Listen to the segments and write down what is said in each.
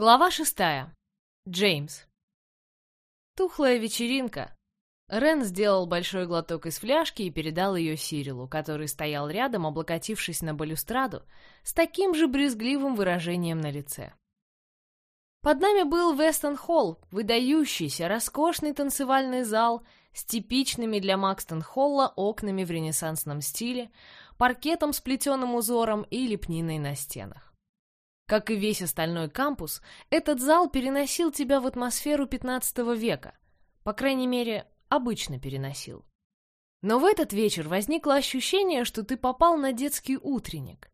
Глава шестая. Джеймс. Тухлая вечеринка. Рен сделал большой глоток из фляжки и передал ее Сирилу, который стоял рядом, облокотившись на балюстраду, с таким же брезгливым выражением на лице. Под нами был Вестон-Холл, выдающийся, роскошный танцевальный зал с типичными для Макстон-Холла окнами в ренессансном стиле, паркетом с плетеным узором и лепниной на стенах. Как и весь остальной кампус, этот зал переносил тебя в атмосферу 15 века. По крайней мере, обычно переносил. Но в этот вечер возникло ощущение, что ты попал на детский утренник.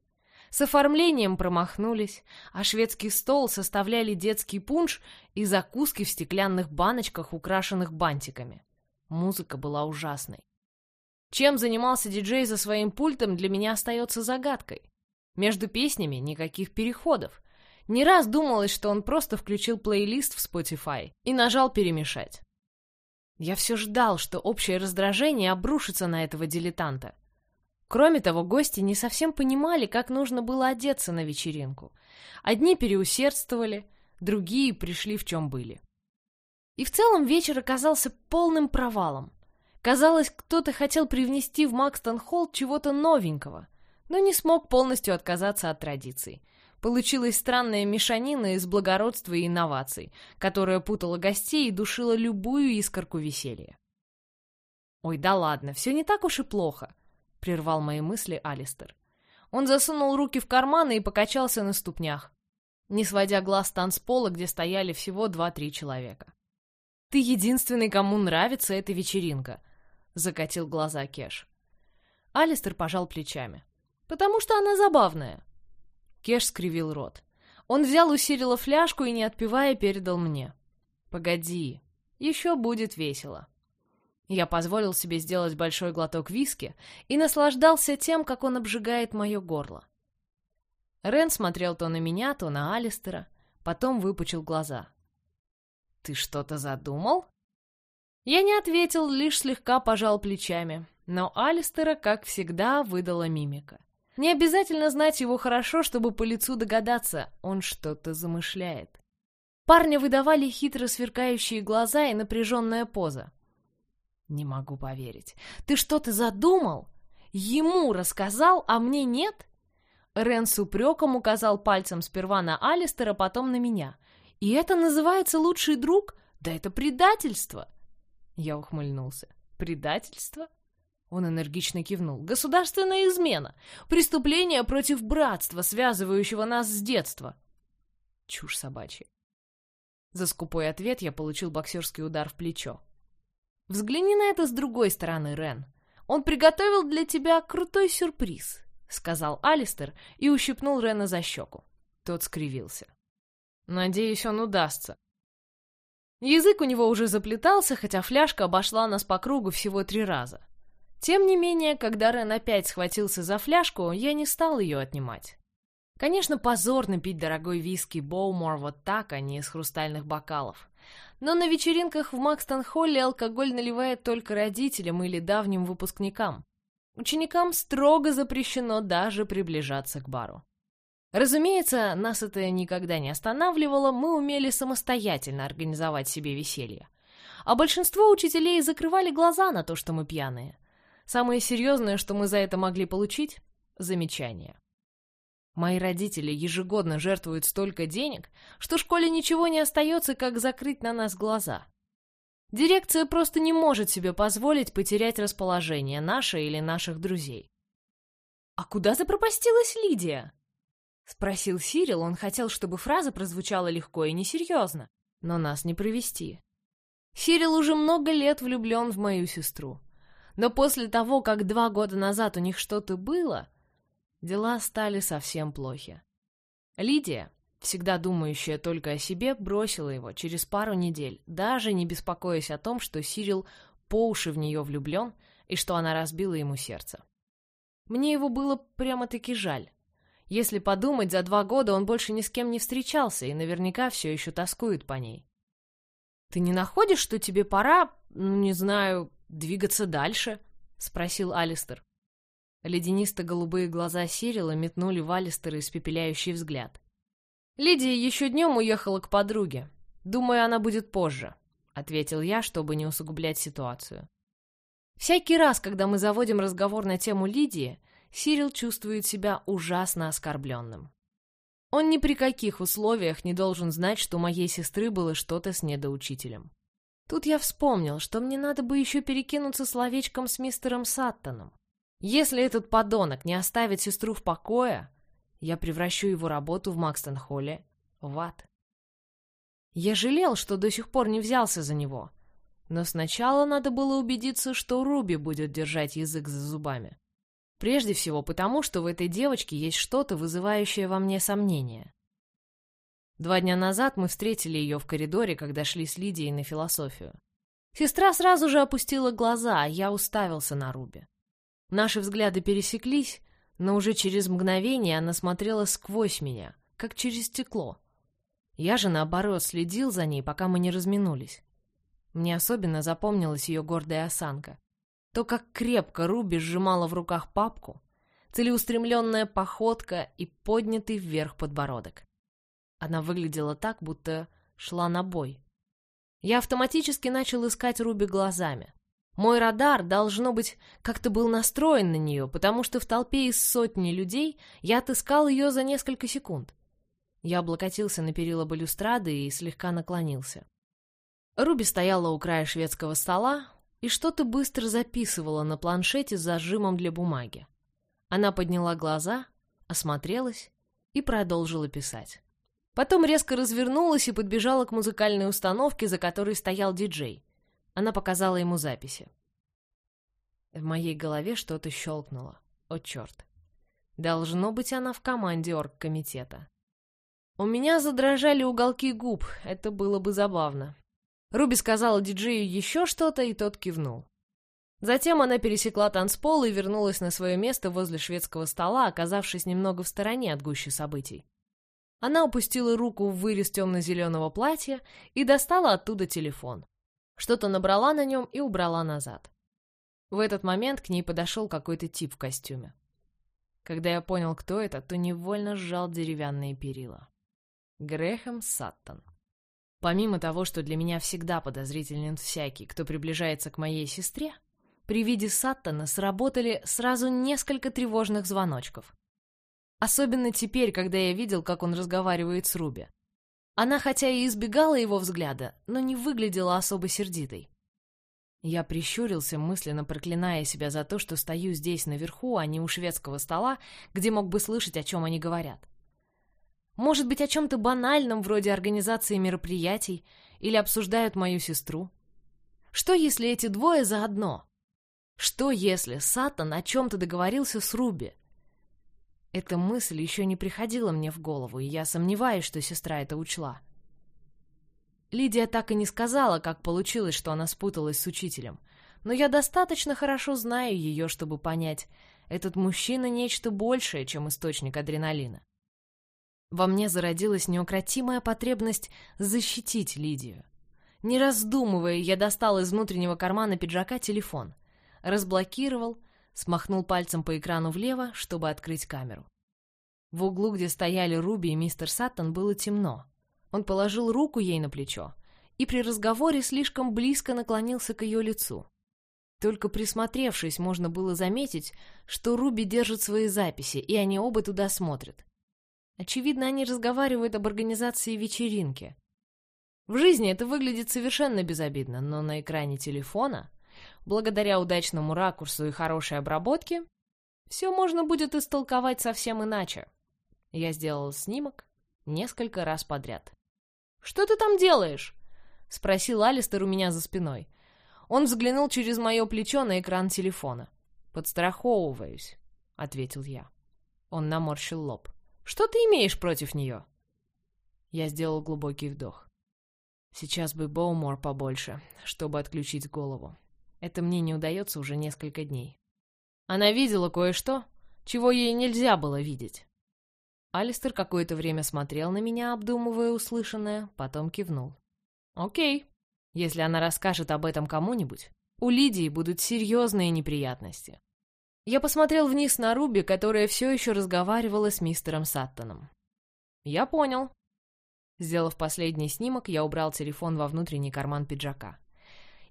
С оформлением промахнулись, а шведский стол составляли детский пунш и закуски в стеклянных баночках, украшенных бантиками. Музыка была ужасной. Чем занимался диджей за своим пультом, для меня остается загадкой. Между песнями никаких переходов. Не раз думалось, что он просто включил плейлист в Spotify и нажал «Перемешать». Я все ждал, что общее раздражение обрушится на этого дилетанта. Кроме того, гости не совсем понимали, как нужно было одеться на вечеринку. Одни переусердствовали, другие пришли в чем были. И в целом вечер оказался полным провалом. Казалось, кто-то хотел привнести в Макстон-Холл чего-то новенького — но не смог полностью отказаться от традиций. Получилась странная мешанина из благородства и инноваций, которая путала гостей и душила любую искорку веселья. «Ой, да ладно, все не так уж и плохо», — прервал мои мысли Алистер. Он засунул руки в карманы и покачался на ступнях, не сводя глаз танцпола, где стояли всего два-три человека. «Ты единственный, кому нравится эта вечеринка», — закатил глаза Кеш. Алистер пожал плечами. «Потому что она забавная». Кеш скривил рот. Он взял у Сирила фляжку и, не отпивая, передал мне. «Погоди, еще будет весело». Я позволил себе сделать большой глоток виски и наслаждался тем, как он обжигает мое горло. Рен смотрел то на меня, то на Алистера, потом выпучил глаза. «Ты что-то задумал?» Я не ответил, лишь слегка пожал плечами, но Алистера, как всегда, выдала мимика. Не обязательно знать его хорошо, чтобы по лицу догадаться, он что-то замышляет. Парня выдавали хитро сверкающие глаза и напряженная поза. «Не могу поверить. Ты что-то задумал? Ему рассказал, а мне нет?» Рен с упреком указал пальцем сперва на Алистера, потом на меня. «И это называется лучший друг? Да это предательство!» Я ухмыльнулся. «Предательство? Он энергично кивнул. «Государственная измена! Преступление против братства, связывающего нас с детства!» Чушь собачья. За скупой ответ я получил боксерский удар в плечо. «Взгляни на это с другой стороны, Рен. Он приготовил для тебя крутой сюрприз», — сказал Алистер и ущипнул Рена за щеку. Тот скривился. «Надеюсь, он удастся». Язык у него уже заплетался, хотя фляжка обошла нас по кругу всего три раза. Тем не менее, когда Рен опять схватился за фляжку, я не стал ее отнимать. Конечно, позорно пить дорогой виски Боумор вот так, а не из хрустальных бокалов. Но на вечеринках в Макстон-Холле алкоголь наливает только родителям или давним выпускникам. Ученикам строго запрещено даже приближаться к бару. Разумеется, нас это никогда не останавливало, мы умели самостоятельно организовать себе веселье. А большинство учителей закрывали глаза на то, что мы пьяные. Самое серьезное, что мы за это могли получить — замечание. Мои родители ежегодно жертвуют столько денег, что школе ничего не остается, как закрыть на нас глаза. Дирекция просто не может себе позволить потерять расположение наше или наших друзей. «А куда запропастилась Лидия?» — спросил Сирил. Он хотел, чтобы фраза прозвучала легко и несерьезно, но нас не провести. Сирил уже много лет влюблен в мою сестру. Но после того, как два года назад у них что-то было, дела стали совсем плохи. Лидия, всегда думающая только о себе, бросила его через пару недель, даже не беспокоясь о том, что Сирил по уши в нее влюблен и что она разбила ему сердце. Мне его было прямо-таки жаль. Если подумать, за два года он больше ни с кем не встречался и наверняка все еще тоскует по ней. «Ты не находишь, что тебе пора, ну, не знаю, двигаться дальше?» — спросил Алистер. Леденисто-голубые глаза Сирила метнули в Алистера испепеляющий взгляд. Лидия еще днем уехала к подруге. Думаю, она будет позже, ответил я, чтобы не усугублять ситуацию. Всякий раз, когда мы заводим разговор на тему Лидии, Сирил чувствует себя ужасно оскорбленным. Он ни при каких условиях не должен знать, что у моей сестры было что-то с недоучителем. Тут я вспомнил, что мне надо бы еще перекинуться словечком с мистером Саттоном. Если этот подонок не оставит сестру в покое, я превращу его работу в Макстон-Холле в ад. Я жалел, что до сих пор не взялся за него, но сначала надо было убедиться, что Руби будет держать язык за зубами. Прежде всего потому, что в этой девочке есть что-то, вызывающее во мне сомнения. Два дня назад мы встретили ее в коридоре, когда шли с Лидией на философию. Сестра сразу же опустила глаза, а я уставился на Руби. Наши взгляды пересеклись, но уже через мгновение она смотрела сквозь меня, как через стекло. Я же, наоборот, следил за ней, пока мы не разминулись. Мне особенно запомнилась ее гордая осанка. То, как крепко Руби сжимала в руках папку, целеустремленная походка и поднятый вверх подбородок. Она выглядела так, будто шла на бой. Я автоматически начал искать Руби глазами. Мой радар, должно быть, как-то был настроен на нее, потому что в толпе из сотни людей я отыскал ее за несколько секунд. Я облокотился на перила балюстрады и слегка наклонился. Руби стояла у края шведского стола, и что-то быстро записывала на планшете с зажимом для бумаги. Она подняла глаза, осмотрелась и продолжила писать. Потом резко развернулась и подбежала к музыкальной установке, за которой стоял диджей. Она показала ему записи. В моей голове что-то щелкнуло. О, черт. Должно быть, она в команде оргкомитета. У меня задрожали уголки губ, это было бы забавно. Руби сказала диджею еще что-то, и тот кивнул. Затем она пересекла танцпол и вернулась на свое место возле шведского стола, оказавшись немного в стороне от гущи событий. Она опустила руку в вырез темно-зеленого платья и достала оттуда телефон. Что-то набрала на нем и убрала назад. В этот момент к ней подошел какой-то тип в костюме. Когда я понял, кто это, то невольно сжал деревянные перила. Грэхэм Саттон. Помимо того, что для меня всегда подозрителен всякий, кто приближается к моей сестре, при виде Саттона сработали сразу несколько тревожных звоночков. Особенно теперь, когда я видел, как он разговаривает с Руби. Она хотя и избегала его взгляда, но не выглядела особо сердитой. Я прищурился, мысленно проклиная себя за то, что стою здесь наверху, а не у шведского стола, где мог бы слышать, о чем они говорят. Может быть, о чем-то банальном, вроде организации мероприятий, или обсуждают мою сестру? Что, если эти двое заодно? Что, если Сатан о чем-то договорился с Руби? Эта мысль еще не приходила мне в голову, и я сомневаюсь, что сестра это учла. Лидия так и не сказала, как получилось, что она спуталась с учителем, но я достаточно хорошо знаю ее, чтобы понять, этот мужчина нечто большее, чем источник адреналина. Во мне зародилась неукротимая потребность защитить Лидию. Не раздумывая, я достал из внутреннего кармана пиджака телефон, разблокировал, смахнул пальцем по экрану влево, чтобы открыть камеру. В углу, где стояли Руби и мистер Саттон, было темно. Он положил руку ей на плечо и при разговоре слишком близко наклонился к ее лицу. Только присмотревшись, можно было заметить, что Руби держит свои записи, и они оба туда смотрят. Очевидно, они разговаривают об организации вечеринки. В жизни это выглядит совершенно безобидно, но на экране телефона, благодаря удачному ракурсу и хорошей обработке, все можно будет истолковать совсем иначе. Я сделал снимок несколько раз подряд. «Что ты там делаешь?» — спросил Алистер у меня за спиной. Он взглянул через мое плечо на экран телефона. «Подстраховываюсь», — ответил я. Он наморщил лоб. Что ты имеешь против нее?» Я сделал глубокий вдох. Сейчас бы Боумор побольше, чтобы отключить голову. Это мне не удается уже несколько дней. Она видела кое-что, чего ей нельзя было видеть. Алистер какое-то время смотрел на меня, обдумывая услышанное, потом кивнул. «Окей. Если она расскажет об этом кому-нибудь, у Лидии будут серьезные неприятности. Я посмотрел вниз на Руби, которая все еще разговаривала с мистером Саттоном. «Я понял», Сделав последний снимок, я убрал телефон во внутренний карман пиджака.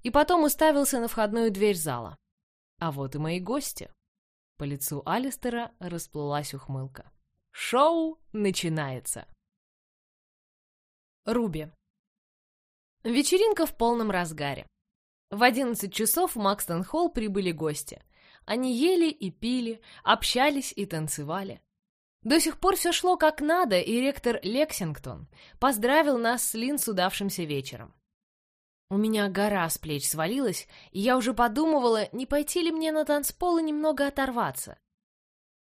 И потом уставился на входную дверь зала. А вот и мои гости. По лицу Алистера расплылась ухмылка. Шоу начинается. Руби. Вечеринка в полном разгаре. В одиннадцать часов в Макстон-Холл прибыли гости. Они ели и пили, общались и танцевали. До сих пор все шло как надо, и ректор Лексингтон поздравил нас с Лин с удавшимся вечером. У меня гора с плеч свалилась, и я уже подумывала, не пойти ли мне на танцпол и немного оторваться.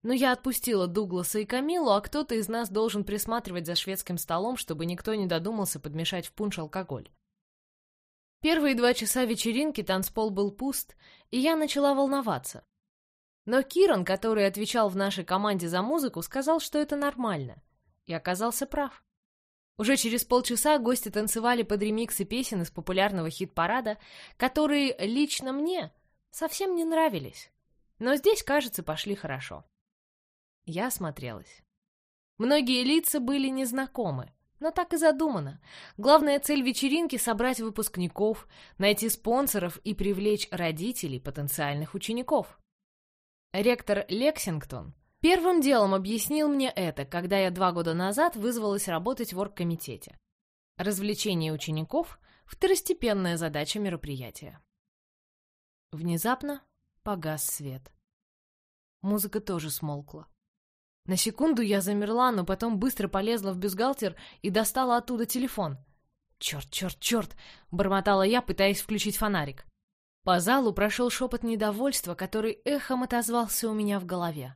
Но я отпустила Дугласа и Камилу, а кто-то из нас должен присматривать за шведским столом, чтобы никто не додумался подмешать в пунш алкоголь. Первые два часа вечеринки танцпол был пуст, и я начала волноваться. Но Киран, который отвечал в нашей команде за музыку, сказал, что это нормально. И оказался прав. Уже через полчаса гости танцевали под ремиксы песен из популярного хит-парада, которые лично мне совсем не нравились. Но здесь, кажется, пошли хорошо. Я осмотрелась. Многие лица были незнакомы, но так и задумано. Главная цель вечеринки — собрать выпускников, найти спонсоров и привлечь родителей потенциальных учеников. Ректор Лексингтон первым делом объяснил мне это, когда я два года назад вызвалась работать в оргкомитете. Развлечение учеников — второстепенная задача мероприятия. Внезапно погас свет. Музыка тоже смолкла. На секунду я замерла, но потом быстро полезла в бюстгальтер и достала оттуда телефон. «Черт, черт, черт!» — бормотала я, пытаясь включить фонарик. По залу прошел шепот недовольства, который эхом отозвался у меня в голове.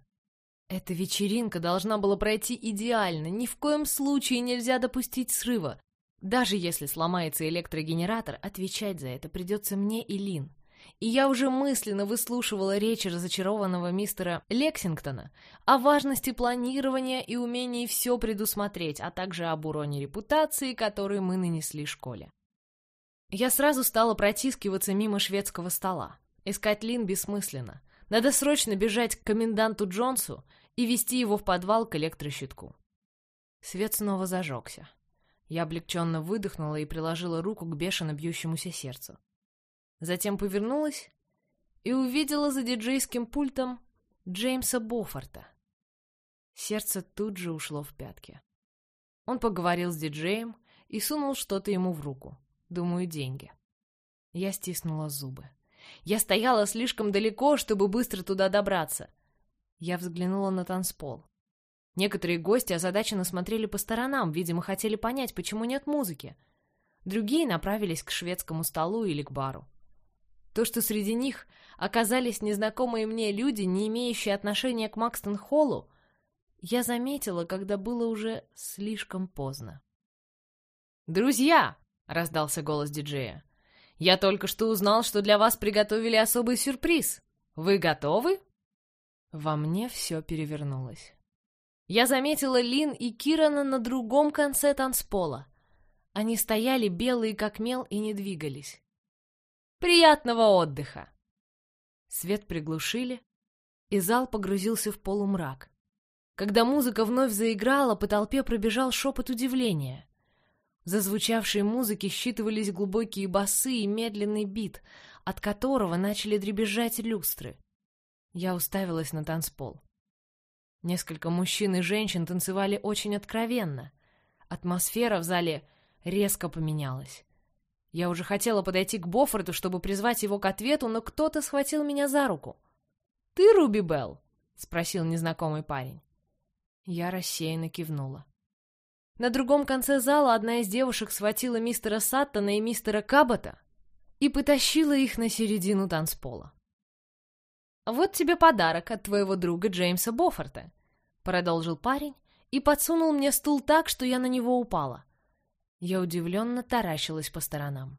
Эта вечеринка должна была пройти идеально, ни в коем случае нельзя допустить срыва. Даже если сломается электрогенератор, отвечать за это придется мне и Лин. И я уже мысленно выслушивала речь разочарованного мистера Лексингтона о важности планирования и умении все предусмотреть, а также об уроне репутации, который мы нанесли школе. Я сразу стала протискиваться мимо шведского стола. Искать Лин бессмысленно. Надо срочно бежать к коменданту Джонсу и вести его в подвал к электрощитку. Свет снова зажегся. Я облегченно выдохнула и приложила руку к бешено бьющемуся сердцу. Затем повернулась и увидела за диджейским пультом Джеймса Бофорта. Сердце тут же ушло в пятки. Он поговорил с диджеем и сунул что-то ему в руку. Думаю, деньги. Я стиснула зубы. Я стояла слишком далеко, чтобы быстро туда добраться. Я взглянула на танцпол. Некоторые гости озадаченно смотрели по сторонам, видимо, хотели понять, почему нет музыки. Другие направились к шведскому столу или к бару. То, что среди них оказались незнакомые мне люди, не имеющие отношения к Макстон-Холлу, я заметила, когда было уже слишком поздно. «Друзья!» раздался голос диджея. «Я только что узнал, что для вас приготовили особый сюрприз. Вы готовы?» Во мне все перевернулось. Я заметила Лин и Кирана на другом конце танцпола. Они стояли белые как мел и не двигались. «Приятного отдыха!» Свет приглушили, и зал погрузился в полумрак. Когда музыка вновь заиграла, по толпе пробежал шепот удивления. За звучавшей музыки считывались глубокие басы и медленный бит, от которого начали дребезжать люстры. Я уставилась на танцпол. Несколько мужчин и женщин танцевали очень откровенно. Атмосфера в зале резко поменялась. Я уже хотела подойти к Боффорту, чтобы призвать его к ответу, но кто-то схватил меня за руку. «Ты Руби Белл?» — спросил незнакомый парень. Я рассеянно кивнула. На другом конце зала одна из девушек схватила мистера Саттона и мистера Кабота и потащила их на середину танцпола. «Вот тебе подарок от твоего друга Джеймса Боффорта», — продолжил парень и подсунул мне стул так, что я на него упала. Я удивленно таращилась по сторонам.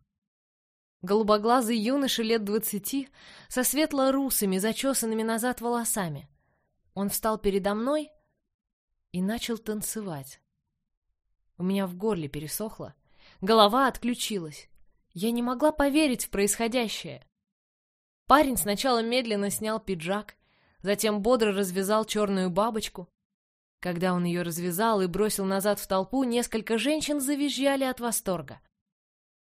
Голубоглазый юноша лет двадцати, со светло-русыми, зачесанными назад волосами. Он встал передо мной и начал танцевать. У меня в горле пересохло. Голова отключилась. Я не могла поверить в происходящее. Парень сначала медленно снял пиджак, затем бодро развязал черную бабочку. Когда он ее развязал и бросил назад в толпу, несколько женщин завизжали от восторга.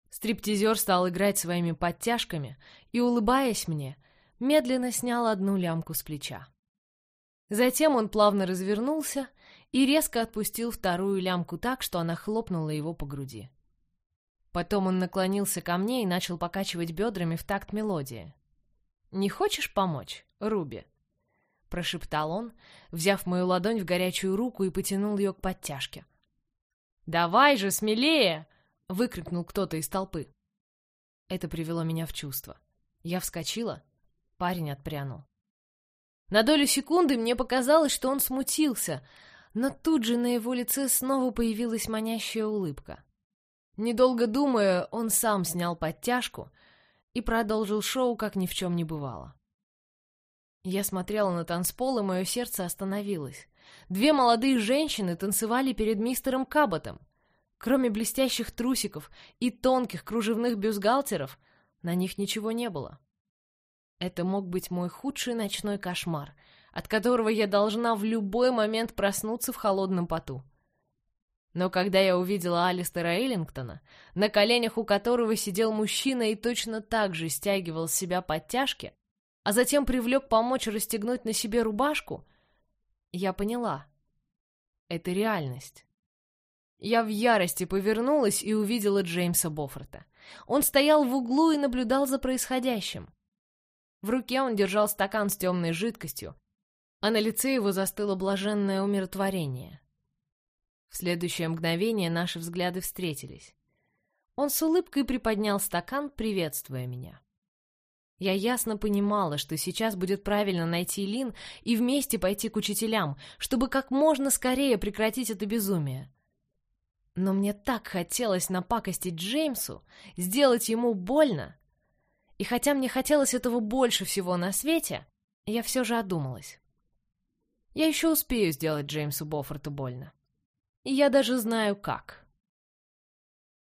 Стриптизер стал играть своими подтяжками и, улыбаясь мне, медленно снял одну лямку с плеча. Затем он плавно развернулся и резко отпустил вторую лямку так, что она хлопнула его по груди. Потом он наклонился ко мне и начал покачивать бедрами в такт мелодии. «Не хочешь помочь, Руби?» — прошептал он, взяв мою ладонь в горячую руку и потянул ее к подтяжке. «Давай же, смелее!» — выкрикнул кто-то из толпы. Это привело меня в чувство. Я вскочила, парень отпрянул. На долю секунды мне показалось, что он смутился, но тут же на его лице снова появилась манящая улыбка. Недолго думая, он сам снял подтяжку и продолжил шоу, как ни в чем не бывало. Я смотрела на танцпол, и мое сердце остановилось. Две молодые женщины танцевали перед мистером Каботом. Кроме блестящих трусиков и тонких кружевных бюстгальтеров, на них ничего не было. Это мог быть мой худший ночной кошмар, от которого я должна в любой момент проснуться в холодном поту. Но когда я увидела Алистера Эйлингтона, на коленях у которого сидел мужчина и точно так же стягивал с себя подтяжки, а затем привлек помочь расстегнуть на себе рубашку, я поняла. Это реальность. Я в ярости повернулась и увидела Джеймса Боффорта. Он стоял в углу и наблюдал за происходящим. В руке он держал стакан с темной жидкостью, а на лице его застыло блаженное умиротворение. В следующее мгновение наши взгляды встретились. Он с улыбкой приподнял стакан, приветствуя меня. Я ясно понимала, что сейчас будет правильно найти Лин и вместе пойти к учителям, чтобы как можно скорее прекратить это безумие. Но мне так хотелось напакостить Джеймсу, сделать ему больно, и хотя мне хотелось этого больше всего на свете, я все же одумалась. Я еще успею сделать Джеймсу Боффорту больно. И я даже знаю, как.